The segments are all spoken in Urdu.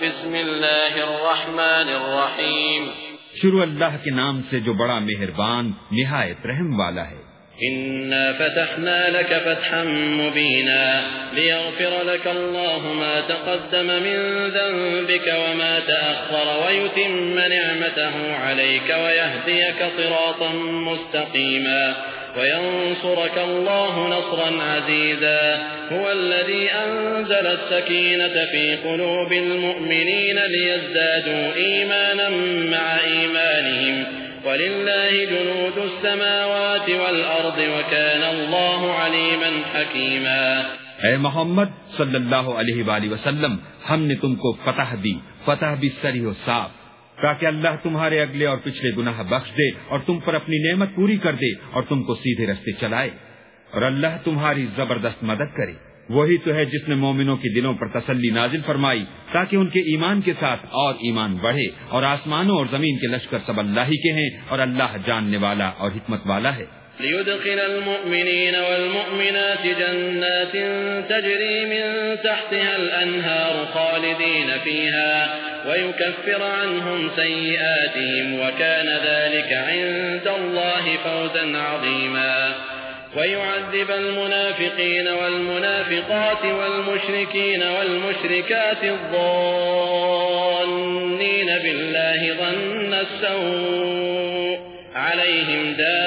بسم الله الرحمن الرحيم شروع اللہ کے نام سے جو بڑا مہربان نہایت رحم والا ہے۔ إنا فتحنا لك فتحا مبينا ليغفر لك الله ما تقدم من ذنبك وما تأخر ويتم نعمته عليك ويهديك صراطا مستقيما۔ وينصرك الله نصرا عزيزا. هو الذي أنزل السكينة في قلوب المؤمنين ليزدادوا إيمانا مع إيمانهم. ولله جنود السماوات والأرض وكان الله عليما حكيما. اے محمد صلی اللہ علیہ وآلہ وسلم، ہم نے تم کو فتح دی، فتح بھی سری و صاف. تاکہ اللہ تمہارے اگلے اور پچھلے گناہ بخش دے اور تم پر اپنی نعمت پوری کر دے اور تم کو سیدھے رستے چلائے۔ اور اللہ تمہاری زبردست مدد کرے۔ وہی تو ہے جس نے مومنوں کے دلوں پر تسلی نازل فرمائی، تاکہ ان کے ایمان کے ساتھ اور ایمان بڑھے اور آسمانوں اور زمین کے لشکر سب اللہ ہی کے ہیں اور اللہ جاننے والا اور حکمت والا ہے۔ ليدخل المؤمنين والمؤمنات جنات تجري من تحتها الأنهار خالدين فيها ويكفر عنهم سيئاتهم وكان ذلك عند الله فوزا عظيما ويعذب المنافقين والمنافقات والمشركين والمشركات الظانين بالله ظن السوء عليهم دائرة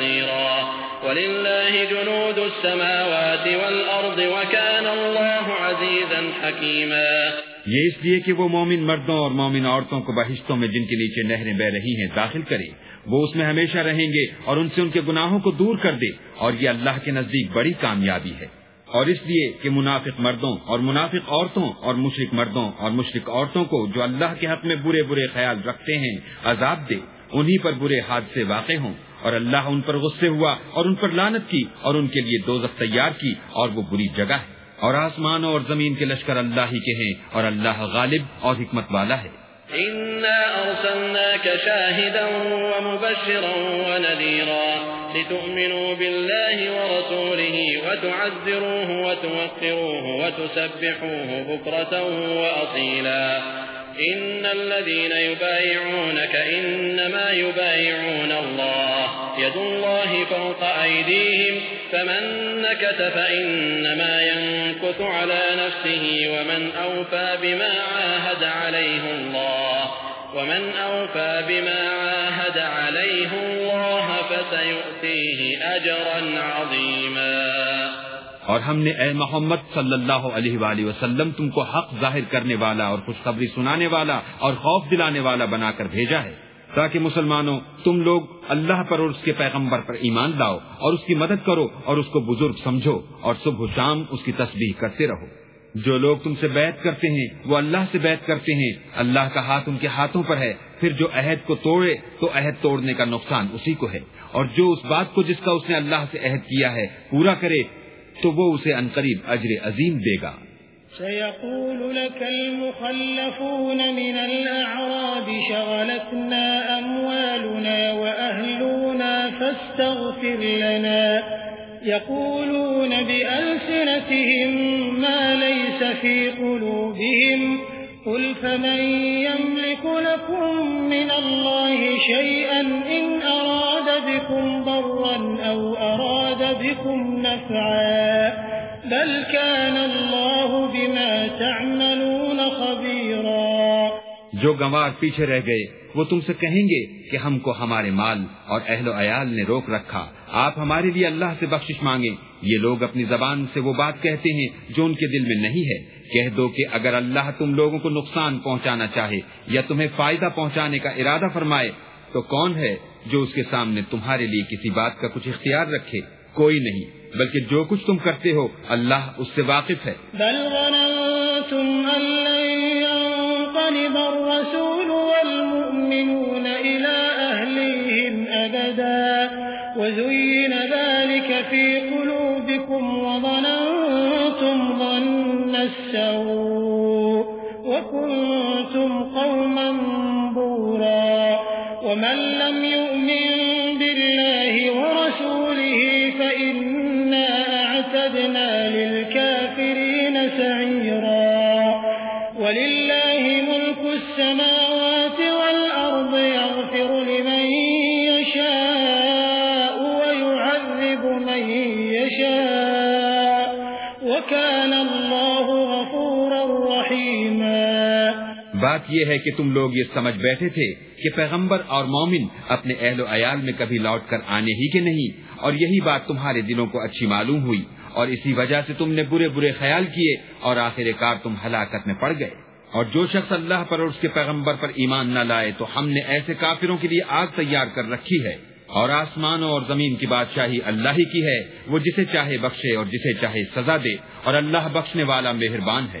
وساءت مصيرا ولله جنود السماوات والأرض وكان الله عزيزا حكيما یہ اس لیے کہ وہ مومن مردوں اور مومن عورتوں کو بہشتوں میں جن کے نیچے نہریں بہ رہی ہیں داخل کرے۔ وہ اس میں ہمیشہ رہیں گے اور ان سے ان کے گناہوں کو دور کر دے اور یہ اللہ کے نزدیک بڑی کامیابی ہے۔ اور اس لیے کہ منافق مردوں اور منافق عورتوں اور مشرق مردوں اور مشرق عورتوں کو جو اللہ کے حق میں برے برے خیال رکھتے ہیں، عذاب دے۔ انہی پر برے حادثے واقع ہوں۔ اور اللہ ان پر غصے ہوا اور ان پر لانت کی اور ان کے لیے دو تیار کی اور وہ بری جگہ ہے۔ اور آسمان اور زمین کے لشکر اللہ ہی کے ہیں اور اللہ غالب اور حکمت والا ہے۔ شاهدا ومبشرا ونذيرا لتؤمنوا بالله ورسوله وتعذروه وتوقروه وتسبحوه بكرة وأصيلا إن الذين يبايعونك إنما يبايعون الله يد الله فوق أيديهم فمن نكت فإنما ينكت على نفسه ومن أوفى بما عاهد عليه الله ومن أوفى بما عاهد عليه الله فسيؤتيه أجرا عظيما اور ہم نے اے محمد صلی اللہ علیہ وآلہ وسلم تم کو حق ظاہر کرنے والا اور خوشخبری سنانے والا اور خوف دلانے والا بنا کر بھیجا ہے۔ تاکہ مسلمانوں، تم لوگ اللہ پر اور اس کے پیغمبر پر ایمان لاؤ اور اس کی مدد کرو اور اس کو بزرگ سمجھو اور صبح و شام اس کی تسبیح کرتے رہو۔ جو لوگ تم سے بیعت کرتے ہیں، وہ اللہ سے بیعت کرتے ہیں۔ اللہ کا ہاتھ ان کے ہاتھوں پر ہے، پھر جو عہد کو توڑے تو عہد توڑنے کا نقصان اسی کو ہے۔ اور جو اس بات کو جس کا اس نے اللہ سے عہد کیا ہے، پورا کرے تو وہ اسے انقریب اجر عظیم دے گا۔ سيقول لك المخلفون من الأعراب شغلتنا أموالنا وأهلنا فاستغفر لنا يقولون بألسنتهم ما ليس في قلوبهم قل فمن يملك لكم من الله شيئا إن أراد بكم ضرا أو أراد بكم نفعا. بل كان الله بما تعملون خبيرا. جو گنوار پیچھے رہ گئے، وہ تم سے کہیں گے کہ ہم کو ہمارے مال اور اہل و عیال نے روک رکھا۔ آپ ہمارے لیے اللہ سے بخشش مانگیں۔ یہ لوگ اپنی زبان سے وہ بات کہتے ہیں جو ان کے دل میں نہیں ہے۔ کہہ دو کہ اگر اللہ تم لوگوں کو نقصان پہنچانا چاہے یا تمہیں فائدہ پہنچانے کا ارادہ فرمائے، تو کون ہے جو اس کے سامنے تمہارے لیے کسی بات کا کچھ اختیار رکھے؟ کوئی نہیں، بلکہ جو کچھ تم کرتے ہو، اللہ اس سے واقف ہے۔ بل ظننتم ان ينقلب الرسول والمؤمنون الى اهلهم ابدا وزين ذلك في قلوبكم وظننتم ظن السوء، وكنتم قوما یہ ہے کہ تم لوگ یہ سمجھ بیٹھے تھے کہ پیغمبر اور مومن اپنے اہل و عیال میں کبھی لوٹ کر آنے ہی کے نہیں، اور یہی بات تمہارے دلوں کو اچھی معلوم ہوئی، اور اسی وجہ سے تم نے برے برے خیال کیے اور آخر کار تم ہلاکت میں پڑ گئے۔ اور جو شخص اللہ پر اور اس کے پیغمبر پر ایمان نہ لائے تو ہم نے ایسے کافروں کے لیے آگ تیار کر رکھی ہے۔ اور آسمانوں اور زمین کی بادشاہی اللہ ہی کی ہے، وہ جسے چاہے بخشے اور جسے چاہے سزا دے، اور اللہ بخشنے والا مہربان ہے۔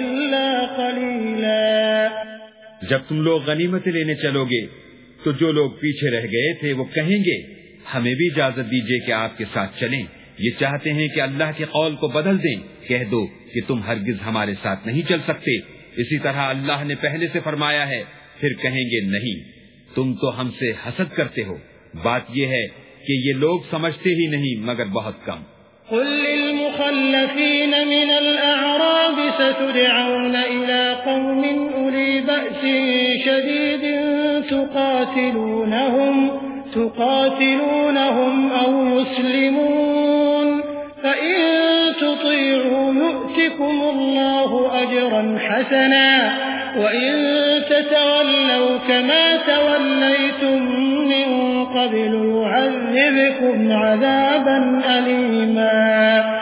إلا قليلا جب تم لوگ غنیمت لینے چلو گے تو جو لوگ پیچھے رہ گئے تھے وہ کہیں گے ہمیں بھی اجازت دیجیے کہ آپ کے ساتھ چلیں۔ یہ چاہتے ہیں کہ اللہ کے قول کو بدل دیں۔ کہہ دو کہ تم ہرگز ہمارے ساتھ نہیں چل سکتے۔ اسی طرح اللہ نے پہلے سے فرمایا ہے پھر کہیں گے نہیں۔ تم تو ہم سے حسد کرتے ہو۔ بات یہ ہے کہ یہ لوگ سمجھتے ہی نہیں مگر بہت کم۔ قل للمخلفين من الأعراب ستدعون إلى قوم أولي بأس شديد تقاتلونهم, تقاتلونهم أو يسلمون فإن تطيعوا يؤتكم الله أجرا حسنا وإن تتولوا كما توليتم من قبل يعذبكم عذابا أليما.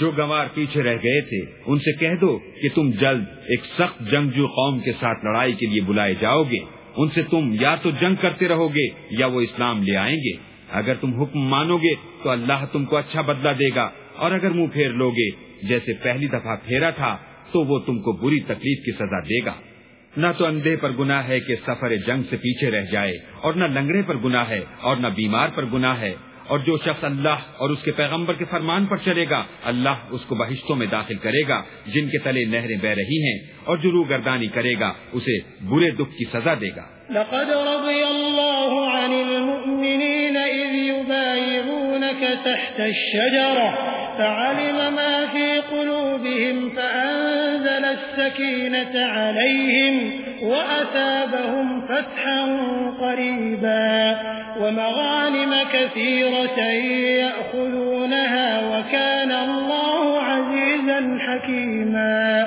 جو گوار پیچھے رہ گئے تھے، ان سے کہہ دو کہ تم جلد ایک سخت جنگجو قوم کے ساتھ لڑائی کے لیے بلائے جاؤ گے۔ ان سے تم یا تو جنگ کرتے رہو گے یا وہ اسلام لے آئیں گے۔ اگر تم حکم مانو گے تو اللہ تم کو اچھا بدلہ دے گا۔ اور اگر منہ پھیر لو گے، جیسے پہلی دفعہ پھیرا تھا، تو وہ تم کو بری تکلیف کی سزا دے گا۔ نہ تو اندھے پر گناہ ہے کہ سفر جنگ سے پیچھے رہ جائے، اور نہ لنگڑے پر گناہ ہے، اور نہ بیمار پر گناہ ہے۔ اور جو شخص اللہ اور اس کے پیغمبر کے فرمان پر چلے گا، اللہ اس کو بہشتوں میں داخل کرے گا، جن کے تلے نہریں بہ رہی ہیں، اور جو روح گردانی کرے گا، اسے برے دکھ کی سزا دے گا۔ لقد رضي الله عن المؤمنين إذ يبايعونك تحت الشجرة. فعلم ما في قلوبهم فأنزل السكينة عليهم وأثابهم فتحا قريبا ومغانم كثيرة يأخذونها وكان الله عزيزا حكيما.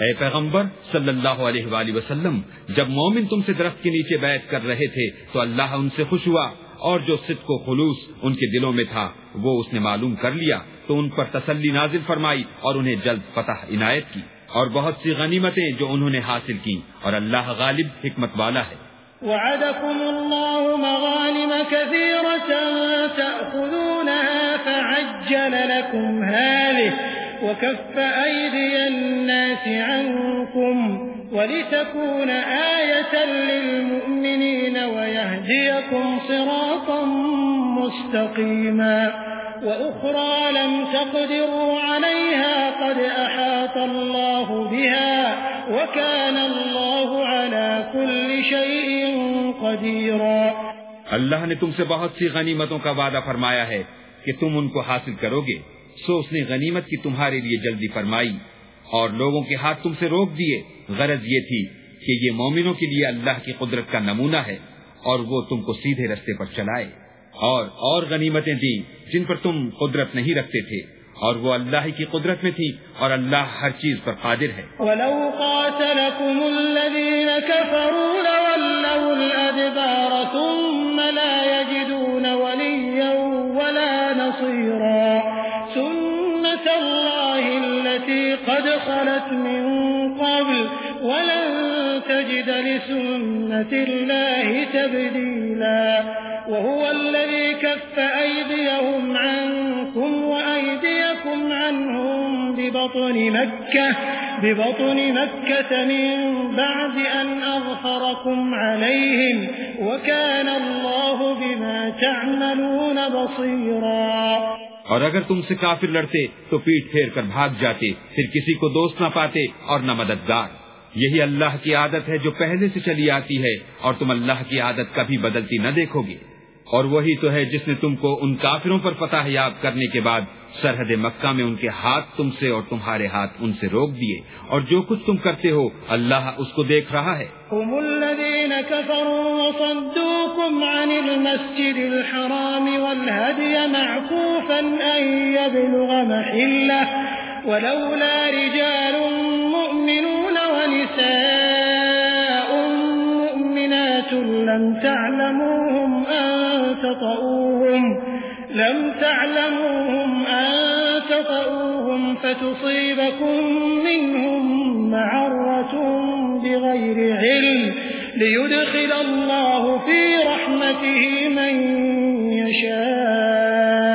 اے پیغمبر، صلی اللہ علیہ وآلہ وسلم، جب مومن تم سے درخت کے نیچے بیعت کر رہے تھے، تو اللہ ان سے خوش ہوا اور جو صدق و خلوص ان کے دلوں میں تھا، وہ اس نے معلوم کر لیا۔ تو ان پر تسلی نازل فرمائی اور انہیں جلد فتح عنایت کی اور بہت سی غنیمتیں جو انہوں نے حاصل کی اور اللہ غالب حکمت والا ہے۔ وعدكم الله مغانم كثيرة تأخذونها فعجل لكم هذه وكف أيدي الناس عنكم ولتكون آية للمؤمنين ويهديكم صراطا مستقيما۔ وأخرى لم تقدروا عليها قد أحاط الله بها وكان الله على كل شيء قديرا. اللہ نے تم سے بہت سی غنیمتوں کا وعدہ فرمایا ہے کہ تم ان کو حاصل کرو گے سو اس نے غنیمت کی تمہارے لیے جلدی فرمائی، اور لوگوں کے ہاتھ تم سے روک دیے۔ غرض یہ تھی کہ یہ مومنوں کے لیے اللہ کی قدرت کا نمونہ ہے، اور وہ تم کو سیدھے رستے پر چلائے۔ اور اور غنیمتیں دی جن پر تم قدرت نہیں رکھتے تھے۔ اور وہ اللہ کی قدرت میں تھی اور اللہ ہر چیز پر قادر ہے۔ وَلَوْ قَاتَلَكُمُ الَّذِينَ كَفَرُوا لَوَلَّوُا الْأَدْبَارَ ثُمَّ لَا يَجِدُونَ وَلِيًّا وَلَا نَصِيرًا سُنَّةَ اللَّهِ الَّتِي قَدْ خَلَتْ مِن قَبْلُ وَلَن تجد لسنة الله تبديلا وهو الذي كف أيديهم عنكم وأيديكم عنهم ببطن مكة ببطن مكة من بعد أن أظفركم عليهم، وكان الله بما تعملون بصيرا. اور اگر تم سے کافر لڑتے تو پیٹ پھیر کر بھاگ جاتے، پھر کسی کو دوست نہ پاتے اور نہ مددگار۔ یہی اللہ کی عادت ہے جو پہلے سے چلی آتی ہے اور تم اللہ کی عادت کبھی بدلتی نہ دیکھو گے۔ اور وہی تو ہے جس نے تم کو ان کافروں پر فتح یاب کرنے کے بعد سرحد مکہ میں ان کے ہاتھ تم سے اور تمہارے ہاتھ ان سے روک دیے۔ اور جو کچھ تم کرتے ہو، اللہ اس کو دیکھ رہا ہے۔ هم الذين كفروا وصدوكم عن المسجد الحرام والهدي معكوفا أن يبلغ محلة، ولولا رجال مؤمنون ونساء مؤمنات لم تعلموهم أن تطؤوهم لم تعلموهم أن تطؤوهم فتصيبكم منهم معرة بغير علم ليدخل الله في رحمته من يشاء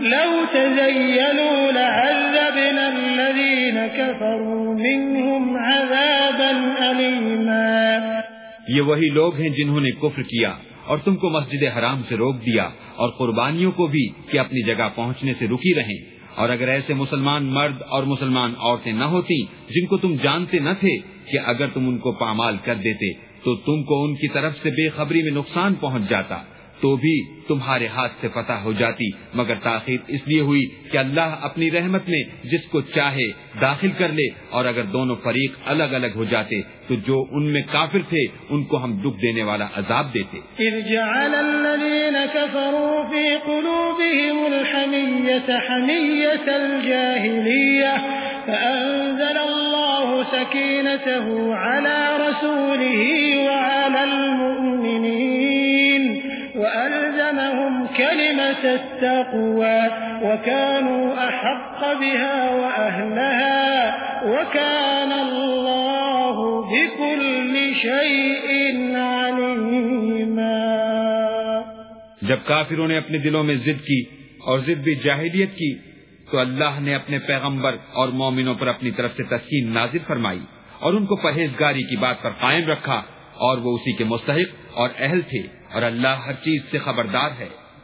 لو تزينوا لعذبنا الذين كفروا منهم عذابا أليما یہ وہی لوگ ہیں جنہوں نے کفر کیا۔ اور تم کو مسجد حرام سے روک دیا اور قربانیوں کو بھی کہ اپنی جگہ پہنچنے سے رکی رہیں۔ اور اگر ایسے مسلمان مرد اور مسلمان عورتیں نہ ہوتی جن کو تم جانتے نہ تھے کہ اگر تم ان کو پامال کر دیتے تو تم کو ان کی طرف سے بے خبری میں نقصان پہنچ جاتا۔ تو بھی تمہارے ہاتھ سے فتح ہو جاتی، مگر تاخیر اس لیے ہوئی کہ اللہ اپنی رحمت میں جس کو چاہے داخل کر لے، اور اگر دونوں فریق الگ الگ ہو جاتے، تو جو ان میں کافر تھے، ان کو ہم دکھ دینے والا عذاب دیتے۔ فأنزل الله سكينته على رسوله وعلى المؤمنين كلمة التقوى، وكانوا أحق بها وأهلها، وكان الله بكل شيء عليما. جب کافروں نے اپنے دلوں میں ضد کی اور ضد بھی جاہلیت کی، تو اللہ نے اپنے پیغمبر اور مومنوں پر اپنی طرف سے تسکین نازل فرمائی اور ان کو پرہیزگاری کی بات پر قائم رکھا اور وہ اسی کے مستحق اور اہل تھے اور اللہ ہر چیز سے خبردار ہے۔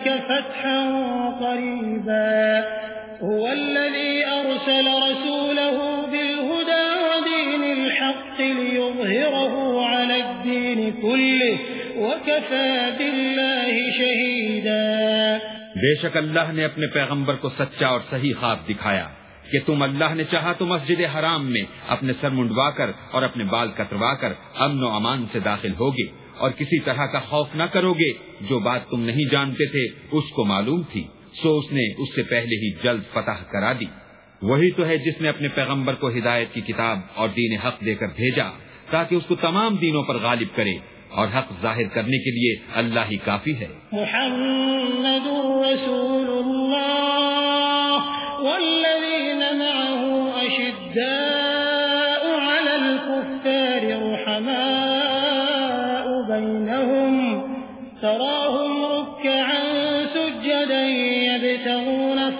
ذلك فتحا قريبا. هو الذي أرسل رسوله بالهدى ودين الحق ليظهره على الدين كله وكفى بالله شهيدا. بے شک اللہ نے اپنے پیغمبر کو سچا اور صحیح خواب دکھایا کہ تم اللہ نے چاہا تو مسجد حرام میں اپنے سر منڈوا کر اور اپنے بال کتروا کر امن و امان سے داخل ہوگے۔ اور کسی طرح کا خوف نہ کرو گے، جو بات تم نہیں جانتے تھے، اس کو معلوم تھی۔ سو اس نے اس سے پہلے ہی جلد فتح کرا دی۔ وہی تو ہے جس نے اپنے پیغمبر کو ہدایت کی کتاب اور دین حق دے کر بھیجا، تاکہ اس کو تمام دینوں پر غالب کرے۔ اور حق ظاہر کرنے کے لیے اللہ ہی کافی ہے۔ محمد رسول اللہ والذین معه اشداء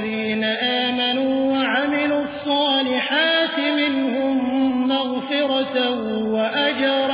الذين آمنوا وعملوا الصالحات منهم مغفرة وأجرا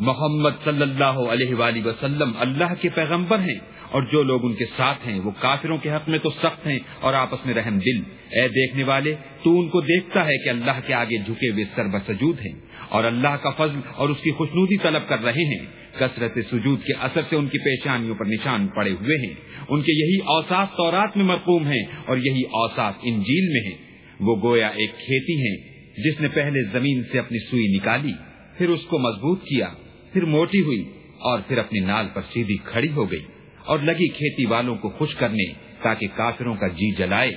محمد صلی اللہ علیہ وآلہ وسلم اللہ کے پیغمبر ہیں اور جو لوگ ان کے ساتھ ہیں وہ کافروں کے حق میں تو سخت ہیں اور آپس میں رحم دل۔ اے دیکھنے والے، تو ان کو دیکھتا ہے کہ اللہ کے آگے جھکے ہوئے سر بسجود ہیں۔ اور اللہ کا فضل اور اس کی خوشنودی طلب کر رہے ہیں۔ کثرت سجود کے اثر سے ان کی پیشانیوں پر نشان پڑے ہوئے ہیں۔ ان کے یہی اوساف تورات میں مرقوم ہیں اور یہی اوساف انجیل میں ہیں۔ وہ گویا ایک کھیتی ہیں جس نے پہلے زمین سے اپنی سوئی نکالی، پھر اس کو مضبوط کیا، پھر موٹی ہوئی اور پھر اپنی نال پر سیدھی کھڑی ہو گئی اور لگی کھیتی والوں کو خوش کرنے تاکہ کافروں کا جی جلائے۔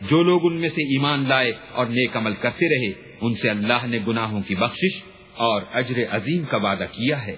جو لوگ ان میں سے ایمان لائے اور نیک عمل کرتے رہے، ان سے اللہ نے گناہوں کی بخشش اور اجر عظیم کا وعدہ کیا ہے۔